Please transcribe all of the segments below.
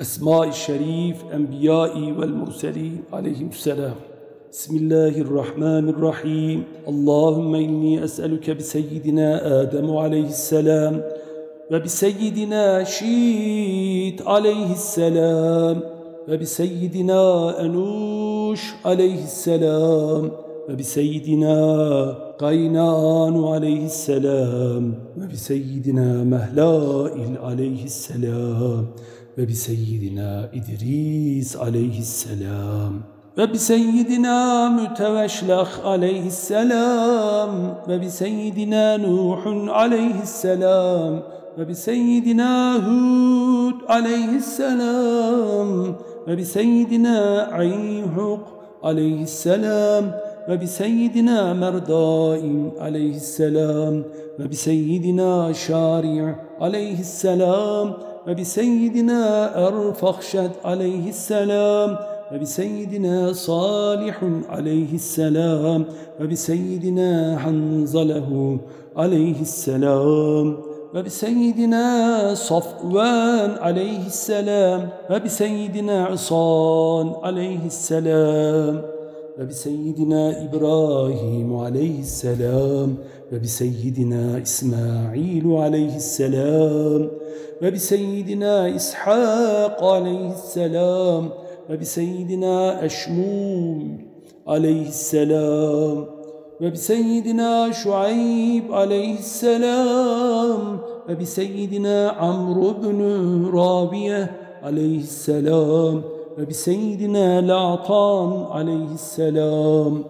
أسماء الشريف أنبياء والمرسلين عليهم السلام. بسم الله الرحمن الرحيم. اللهم إني أسألك بسيدنا آدم عليه السلام وبسيدنا شيت عليه السلام وبسيدنا أنوش عليه السلام وبسيدنا قينان عليه السلام وبسيدنا مهلائل عليه السلام. وبسيدنا إدريس عليه السلام. وبسيدنا متوشلخ عليه السلام. وبسيدنا نوح عليه السلام. وبسيدنا هود عليه السلام. وبسيدنا عيحق عليه السلام. وبسيدنا مردائم عليه السلام. وبسيدنا شارع عليه السلام. وبسيدنا أرفخشد عليه السلام وبسيدنا صالح عليه السلام وبسيدنا حنظله عليه السلام وبسيدنا صفوان عليه السلام وبسيدنا عصان عليه السلام. وبسيدنا إبراهيم عليه السلام وبسيدنا إسماعيل عليه السلام وبسيدنا إسحاق عليه السلام وبسيدنا أشموم عليه السلام وبسيدنا شعيب عليه السلام وبسيدنا عمرو بن رابية عليه السلام وبسيدنا لعطان عليه السلام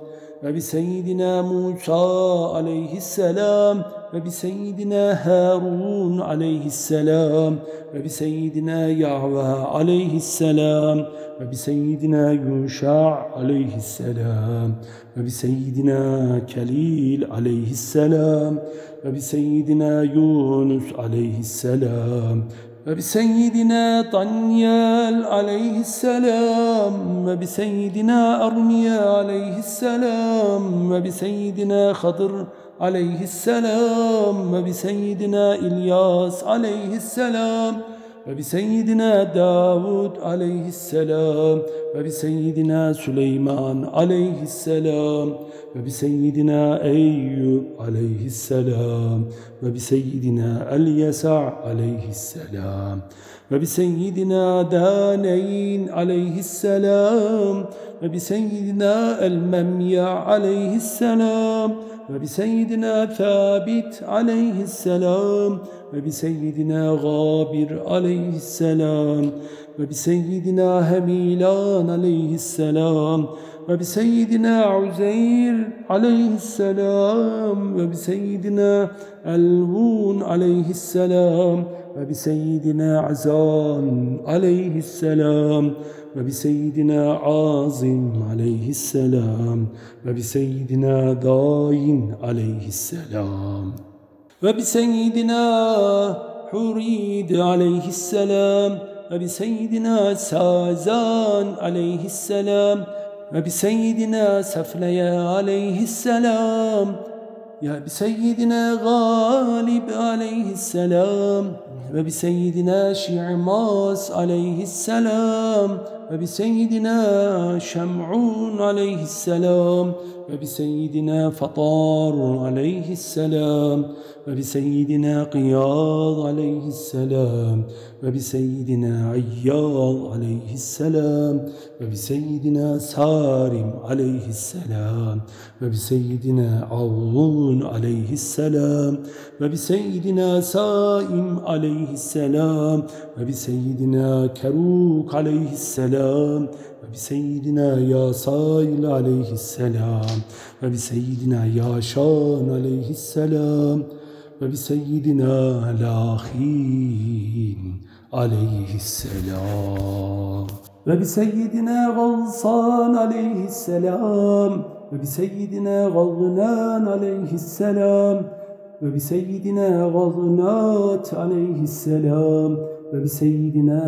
وبسيدنا موسى عليه السلام وبسيدنا هارون عليه السلام وبسيدنا يعوى عليه السلام وبسيدنا يوشع عليه السلام وبسيدنا كليل عليه السلام وبسيدنا يونس عليه السلام وبسيدنا طنيال عليه السلام وبسيدنا أرميا عليه السلام وبسيدنا خضر عليه السلام وبسيدنا إلياس عليه السلام. وبسيدنا داود عليه السلام وبسيدنا سليمان عليه السلام وبسيدنا أيوب عليه السلام وبسيدنا اليسع عليه السلام وبسيدنا دانين عليه السلام وبسيدنا المميع عليه السلام وبسيدنا ثابت عليه السلام وبسيدنا غابر عليه السلام وبسيدنا هميلان عليه السلام وبسيدنا عزير عليه السلام وبسيدنا الوون عليه السلام وبسيدنا عزان عليه السلام وبسيدنا عازم عليه السلام وبسيدنا داين عليه السلام وبسيدنا حريد عليه السلام وبسيدنا سازان عليه السلام وبسيدنا سفليا عليه السلام يا بسيدنا غالب عليه السلام وبسيدنا شعماس عليه السلام وبسيدنا شمعون عليه السلام وبسيدنا فطار عليه السلام وبسيدنا قياض عليه السلام وبسيدنا عياض عليه السلام وبسيدنا سارم عليه السلام وبسيدنا عون عليه السلام وبسيدنا سائم عليه السلام وبسيدنا كروك عليه السلام وبسيدنا يا صائل عليه السلام وبسيدنا ياشان عليه السلام وبسيدنا لاخين عليه السلام. وبسيدنا غلصان عليه السلام وبسيدنا غضنان عليه السلام وبسيدنا غضنات عليه السلام وبسيدنا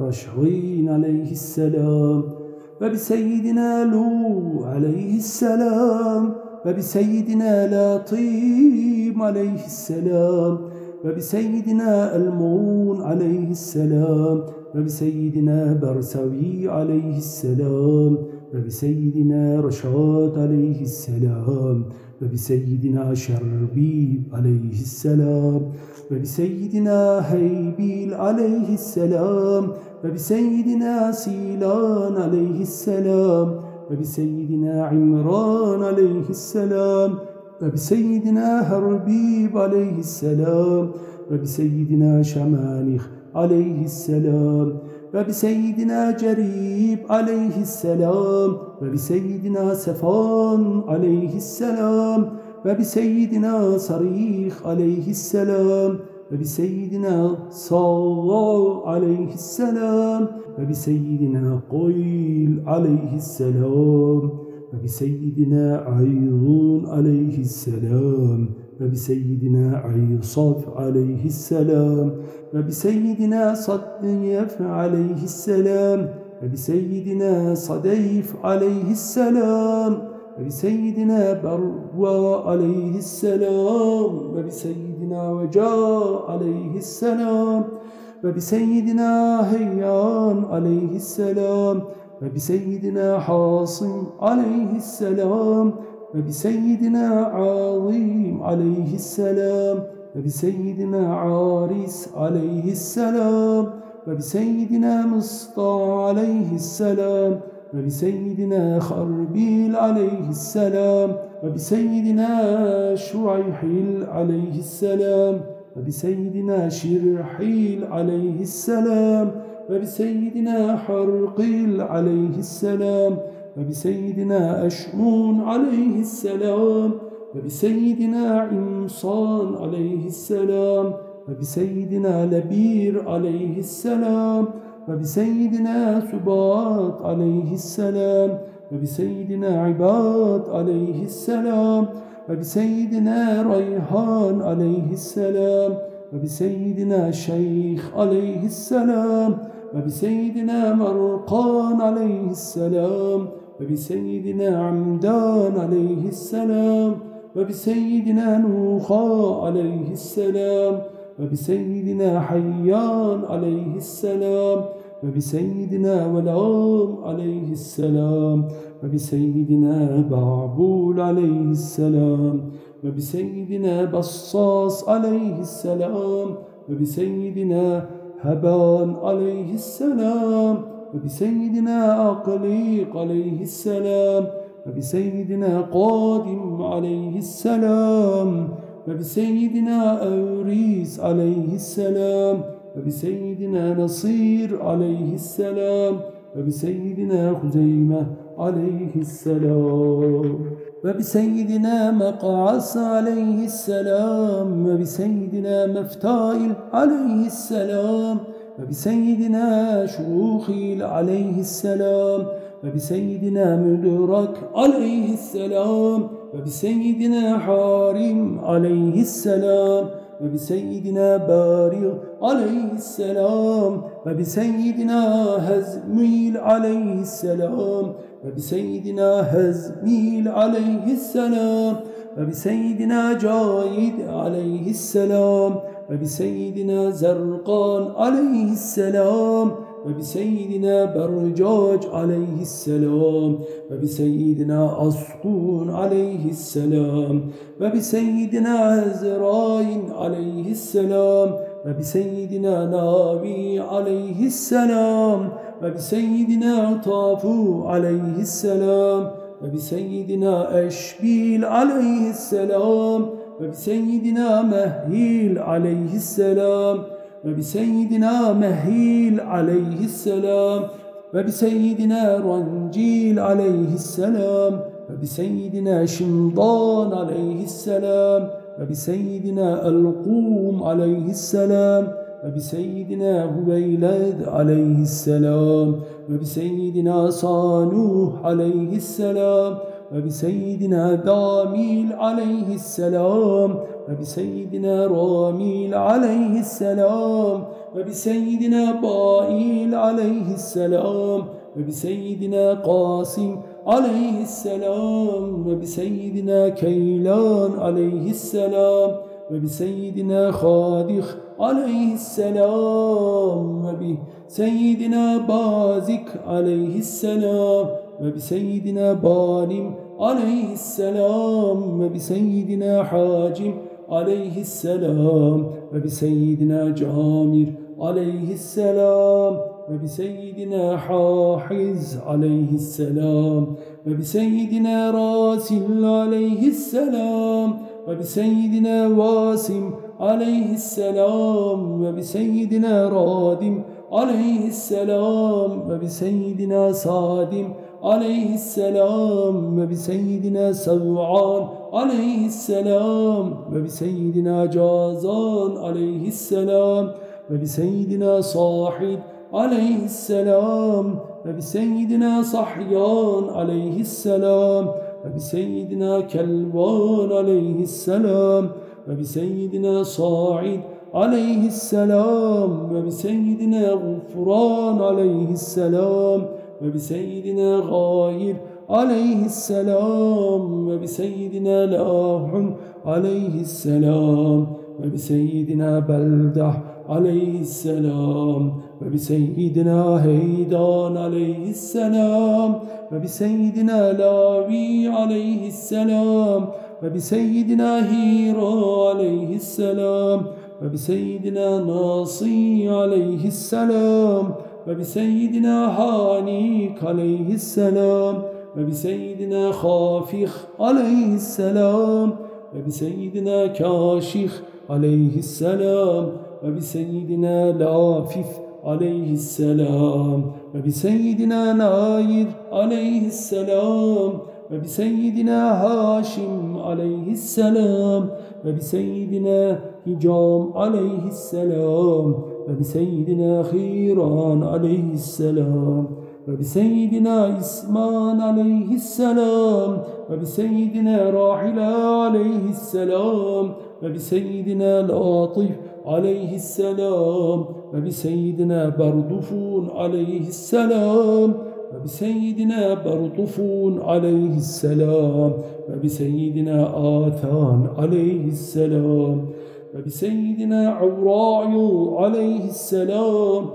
رشوين عليه السلام. وبسيدنا لو عليه السلام وبسيدنا لاطيم عليه السلام وبسيدنا المون عليه السلام وبسيدنا برسوي عليه السلام وبسيدنا رشاد عليه السلام. وبسيدنا شربيب عليه السلام وبسيدنا هيبيل عليه السلام وبسيدنا سيلان عليه السلام وبسيدنا عمران عليه السلام وبسيدنا هربيب عليه السلام وبسيدنا شمانخ عليه السلام وبسيدنا جريب عليه السلام وبسيدنا سفان عليه السلام وبسيدنا صريخ عليه السلام وبسيدنا صلى عليه السلام وبسيدنا قيل عليه السلام وبسيدنا عيضون عليه السلام. وبسيدنا عيصف عليه السلام وبسيدنا صديف عليه السلام وبسيدنا صديف عليه السلام وبسيدنا بروى عليه السلام وبسيدنا وجاء عليه السلام وبسيدنا هيان عليه السلام وبسيدنا حاصم عليه السلام وبسيدنا عظيم عليه السلام وبسيدنا عارس عليه السلام وبسيدنا مصطى عليه السلام وبسيدنا خربيل عليه السلام وبسيدنا شريحيل عليه السلام وبسيدنا شرحيل عليه السلام وبسيدنا حرقيل عليه السلام وبسيدنا أشمون عليه السلام وبسيدنا عمصان عليه السلام وبسيدنا لبير عليه السلام وبسيدنا سباط عليه السلام وبسيدنا عباد عليه السلام وبسيدنا ريحان عليه السلام وبسيدنا شيخ عليه السلام وبسيدنا مرقان عليه السلام وبسيدنا عمدان عليه السلام وبسيدنا نوخا عليه السلام وبسيدنا حيان عليه السلام وبسيدنا ولام عليه السلام وبسيدنا بعبول عليه السلام وبسيدنا بصاص عليه السلام وبسيدنا هبان عليه السلام وبسيدنا أقليق عليه السلام وبسيدنا قادم عليه السلام وبسيدنا أوريس عليه السلام وبسيدنا نصير عليه السلام وبسيدنا خزيمة عليه السلام وبسيدنا مقعس عليه السلام وبسيدنا مفتائل عليه السلام وبسيدنا شوخيل عليه السلام وبسيدنا مدرك عليه السلام وبسيدنا حارم عليه السلام وبسيدنا بارغ عليه السلام وبسيدنا هزميل عليه السلام وبسيدنا هزميل عليه السلام وبسيدنا جايد عليه السلام وبسيدنا زرقان عليه السلام وبسيدنا برجاج عليه السلام وبسيدنا أسقون عليه السلام وبسيدنا هزراين عليه السلام وبسيدنا ناوي عليه السلام وبسيدنا طافو عليه السلام وبسيدنا أشبيل عليه السلام وبسيدنا مهيل عليه السلام. وبسيدنا مهيل عليه السلام. وبسيدنا رنجيل عليه السلام. وبسيدنا شمضان عليه السلام. وبسيدنا ألقوم عليه السلام. وبسيدنا هويلد عليه السلام. وبسيدنا صانوح عليه السلام. وبسيدنا داميل عليه السلام وبسيدنا راميل عليه السلام وبسيدنا بائيل عليه السلام وبسيدنا قاسم عليه السلام وبسيدنا كيلان عليه السلام وبسيدنا خادخ عليه السلام وبسيدنا بازك عليه السلام وبسيدنا بالم عليه السلام وبسيدنا حاجم عليه السلام وبسيدنا جامر عليه السلام وبسيدنا حاحز عليه السلام وبسيدنا راسل عليه السلام وبسيدنا واسم عليه السلام وبسيدنا رادم عليه السلام وبسيدنا صادم عليه السلام وبسيدنا سوعان عليه السلام وبسيدنا جازان. عليه السلام وبسيدنا صاحب. عليه السلام وبسيدنا صحيان. عليه السلام وبسيدنا كلوان. عليه السلام وبسيدنا صاعد. عليه السلام وبسيدنا غفران. عليه السلام وبسيدنا غاير عليه السلام وبسيدنا لاح عليه السلام وبسيدنا بلدح عليه السلام وبسيدنا هيدان عليه السلام وبسيدنا لاوي عليه السلام وبسيدنا هيرا عليه السلام وبسيدنا ناصي عليه السلام وبسيدنا هانيك عليه السلام وبسيدنا خافخ عليه السلام وبسيدنا كاشخ عليه السلام وبسيدنا لافف عليه السلام وبسيدنا ناير عليه السلام وبسيدنا هاشم عليه السلام وبسيدنا هجام عليه السلام وبسيدنا خيران عليه السلام. وبسيدنا إسمان عليه السلام. وبسيدنا راحلة عليه السلام. وبسيدنا لاطف عليه السلام. وبسيدنا بردفون عليه السلام. وبسيدنا برطفون عليه السلام. وبسيدنا آثان عليه السلام. وبسيدنا عراعي عليه السلام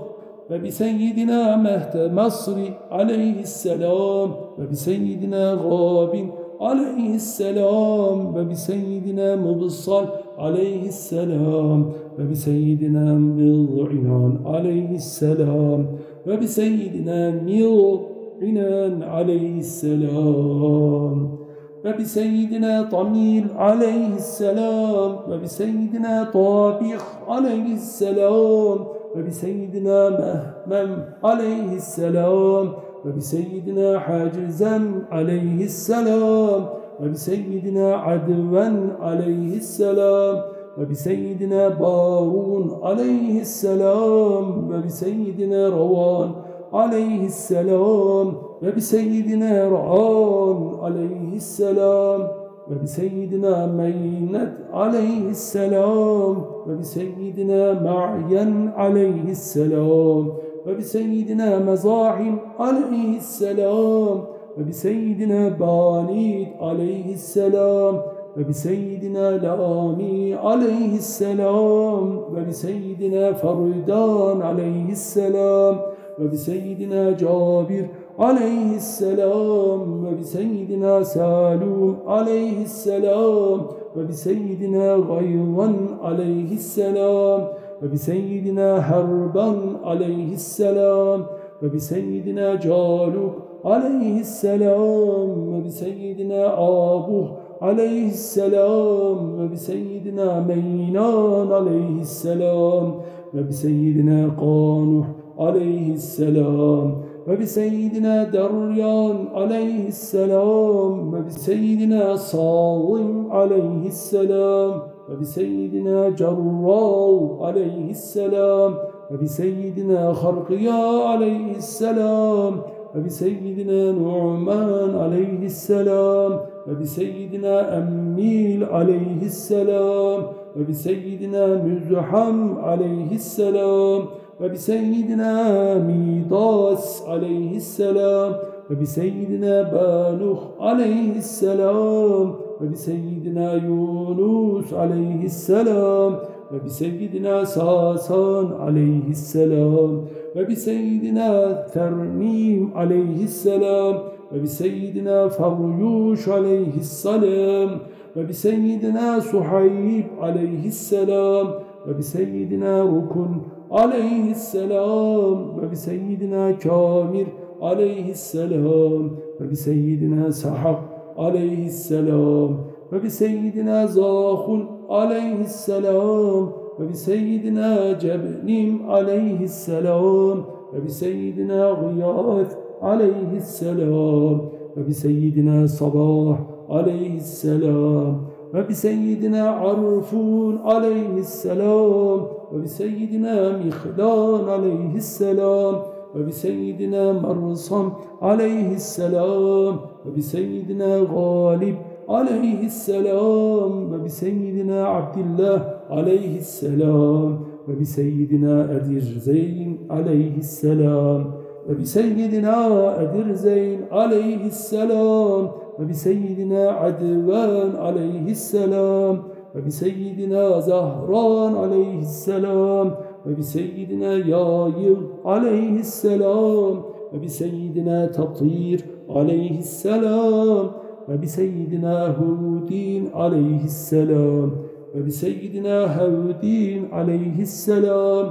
وبسيدنا مهد مصر عليه السلام وبسيدنا غاب عليه السلام وبسيدنا مبصر عليه السلام وبسيدنا مضعنان عليه السلام وبسيدنا مضعنان عليه السلام. وبسيدنا طميل عليه السلام وبسيدنا طابخ عليه السلام وبسيدنا مهمم عليه السلام وبسيدنا حاجزا عليه السلام وبسيدنا عدوا عليه السلام وبسيدنا بارون عليه السلام وبسيدنا روان عليه السلام وبسيدنا رعان عليه السلام وبسيدنا مينت عليه السلام وبسيدنا معين عليه السلام وبسيدنا مزاحم عليه السلام وبسيدنا باليد عليه السلام وبسيدنا لآمي عليه السلام وبسيدنا فردان عليه السلام وبسيدنا جابر عليه السلام وبسيدنا سالوم عليه السلام وبسيدنا غيظا عليه السلام وبسيدنا هربا عليه السلام وبسيدنا جالوك عليه السلام وبسيدنا آبه عليه السلام وبسيدنا مينان عليه السلام وبسيدنا قانح عليه السلام وبسيدنا دريان عليه السلام وبسيدنا صاوم عليه السلام وبسيدنا جرال عليه السلام وبسيدنا خرقيا عليه السلام وبسيدنا نعمان عليه السلام وبسيدنا أميل عليه السلام وبسيدنا مزحم عليه السلام وبسيدنا ميضاس عليه السلام وبسيدنا بانوخ عليه السلام وبسيدنا يونس عليه السلام وبسيدنا ساسان عليه السلام وبسيدنا ترنيم عليه السلام وبسيدنا فريوش عليه السلام وبسيدنا سحيب عليه السلام وبسيدنا ركن عليه السلام وبسيدنا كامر عليه السلام وبسيدنا سحق عليه السلام وبسيدنا زاخ عليه السلام وبسيدنا جبنيم عليه السلام وبسيدنا غياث عليه السلام وبسيدنا صباح عليه السلام وبسيدنا عرفون عليه السلام وبسيدنا مخدان عليه السلام وبسيدنا مرصم عليه السلام وبسيدنا غالب عليه السلام وبسيدنا عبد الله عليه السلام وبسيدنا أدير زين عليه السلام وبسيدنا أدير زين عليه السلام وبسيدنا عدوان عليه السلام وبسيدنا زهران عليه السلام وبسيدنا ياير عليه السلام وبسيدنا تطير عليه السلام وبسيدنا هودين عليه السلام وبسيدنا هودين عليه السلام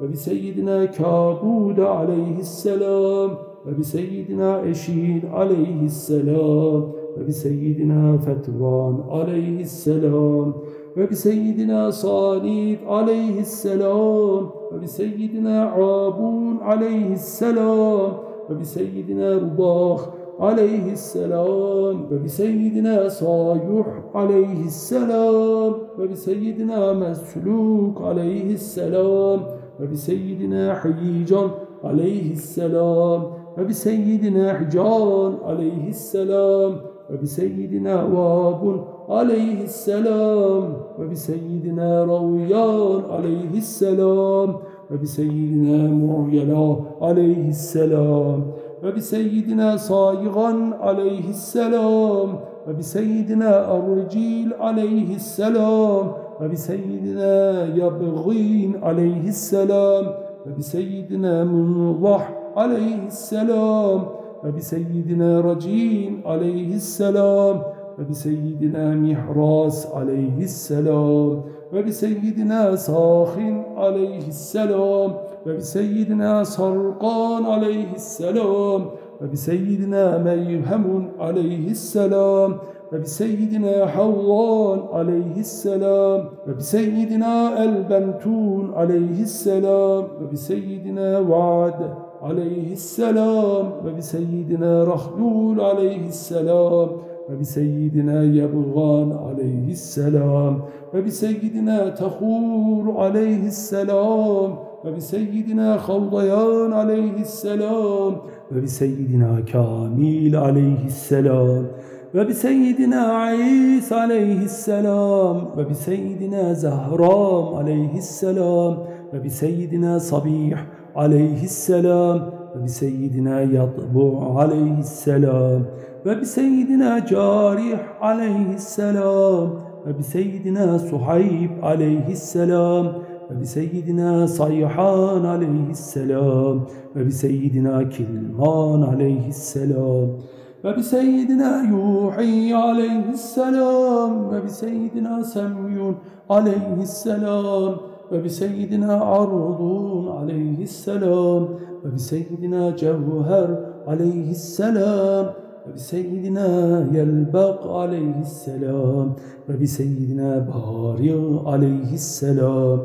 وبسيدنا كابود عليه السلام وبسيدنا أشيد عليه السلام وبسيدنا فتوان عليه السلام وبسيدنا صاليد عليه السلام وبسيدنا عابون عليه السلام وبسيدنا رباخ عليه السلام وبسيدنا صايح عليه السلام وبسيدنا مسلوك عليه السلام وبسيدنا حييجان عليه السلام وبسيدنا حجان عليه السلام وبسيدنا واب عليه السلام وبسيدنا رويان عليه السلام وبسيدنا معيلا عليه السلام وبسيدنا صايغا عليه السلام وبسيدنا أرجيل عليه السلام وبسيدنا يبغين عليه السلام وبسيدنا منضح عليه السلام. وبسيدنا رجين عليه السلام. وبسيدنا محراس عليه السلام. وبسيدنا صاخ عليه السلام. وبسيدنا صرقان عليه السلام. وبسيدنا ميهم عليه السلام. وبسيدنا حوان عليه السلام. وبسيدنا البنتون عليه السلام. وبسيدنا وعد عليه السلام وبسيدنا رخلول عليه السلام وبسيدنا يبغان عليه السلام وبسيدنا تخور عليه السلام وبسيدنا خوضيان عليه السلام وبسيدنا كاميل عليه السلام وبسيدنا عيسى عليه السلام وبسيدنا زهرام عليه السلام وبسيدنا صبيح عليه السلام وبسيدنا يطبع عليه السلام وبسيدنا جارح عليه السلام وبسيدنا صحيب عليه السلام وبسيدنا صيحان عليه السلام وبسيدنا كلمان عليه السلام وبسيدنا يوحي عليه السلام وبسيدنا سميون عليه السلام وبسيدنا عرضون عليه السلام وبسيدنا جوهر عليه السلام وبسيدنا يلبق عليه السلام وبسيدنا باري عليه السلام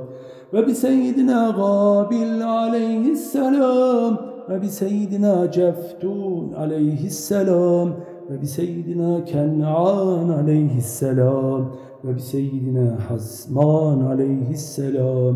وبسيدنا غابل عليه السلام وبسيدنا جفتون عليه السلام وبسيدنا كنعان عليه السلام وبسيدنا حسمان عليه السلام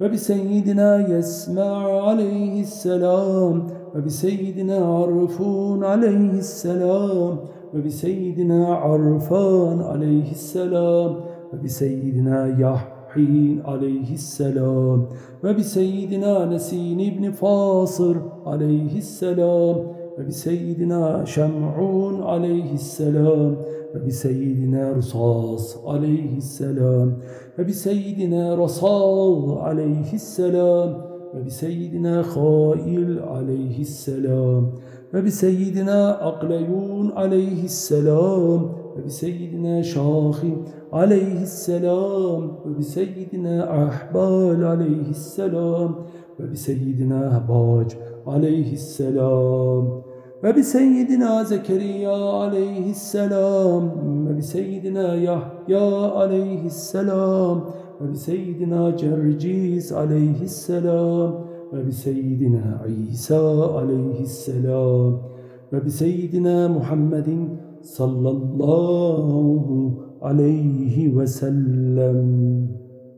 وبسيدنا يسمع عليه السلام وبسيدنا عرفون عليه السلام وبسيدنا عرفان عليه السلام وبسيدنا يحين عليه السلام وبسيدنا نسين بن فاصر عليه السلام وبسيدنا شمعون عليه السلام وبسيدنا رصاص عليه السلام وبسيدنا رصاص عليه السلام وبسيدنا خائل عليه السلام وبسيدنا أقليون عليه السلام وبسيدنا شاخ عليه السلام وبسيدنا أحبال عليه السلام وبسيدنا هباج عليه السلام. وبسيدنا زكريا عليه السلام وبسيدنا يحيى عليه السلام وبسيدنا جرجيس عليه السلام وبسيدنا عيسى عليه السلام وبسيدنا محمد صلى الله عليه وسلم